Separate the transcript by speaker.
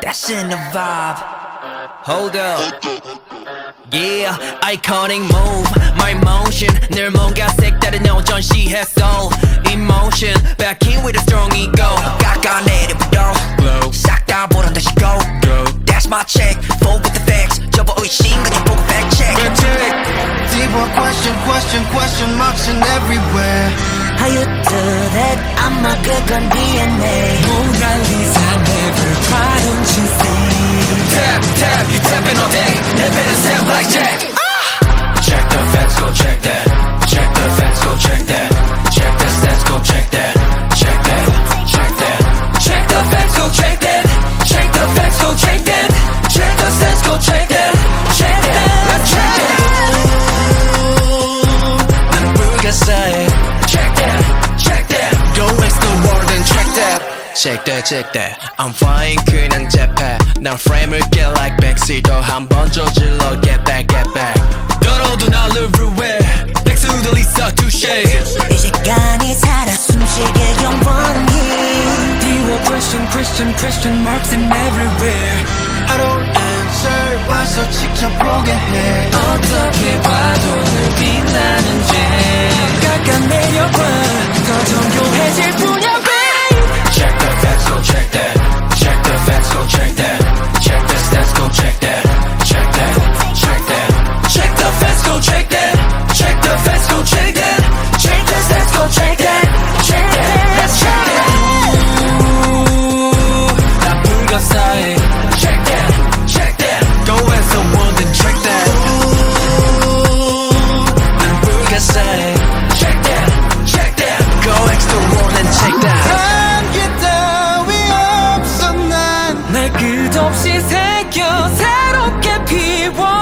Speaker 1: That's in the vibe. Hold up. Yeah, iconic move, my motion 늘 뭔가 색다른 너 전시했어 Emotion, back in with a strong ego 깎아내려 부러 Glow, 싹다 보란 듯이 go Go, that's my check, full with the facts 접어 의심 그냥 보고 fact check
Speaker 2: Fact check. Deeper question, question, question marks in everywhere.
Speaker 3: How you do that? I'm a good gun DNA
Speaker 1: Like Jack ah! Check the facts, go check that. Check the facts, go check that Check that, check that. I'm fine, 그냥 재패. 난 frame을 get like backseat. 한번 저질러 get back, get back. 떨어도 나를 ru해. 백수들 있어 touche.
Speaker 3: 이 시간이 살아 숨쉬게 영원히
Speaker 1: Deal question, question, question marks in everywhere.
Speaker 2: I don't answer. 와서 직접 보게 해.
Speaker 1: 어떻게 봐도 늘 빛나는 잼. 새겨 새롭게 피워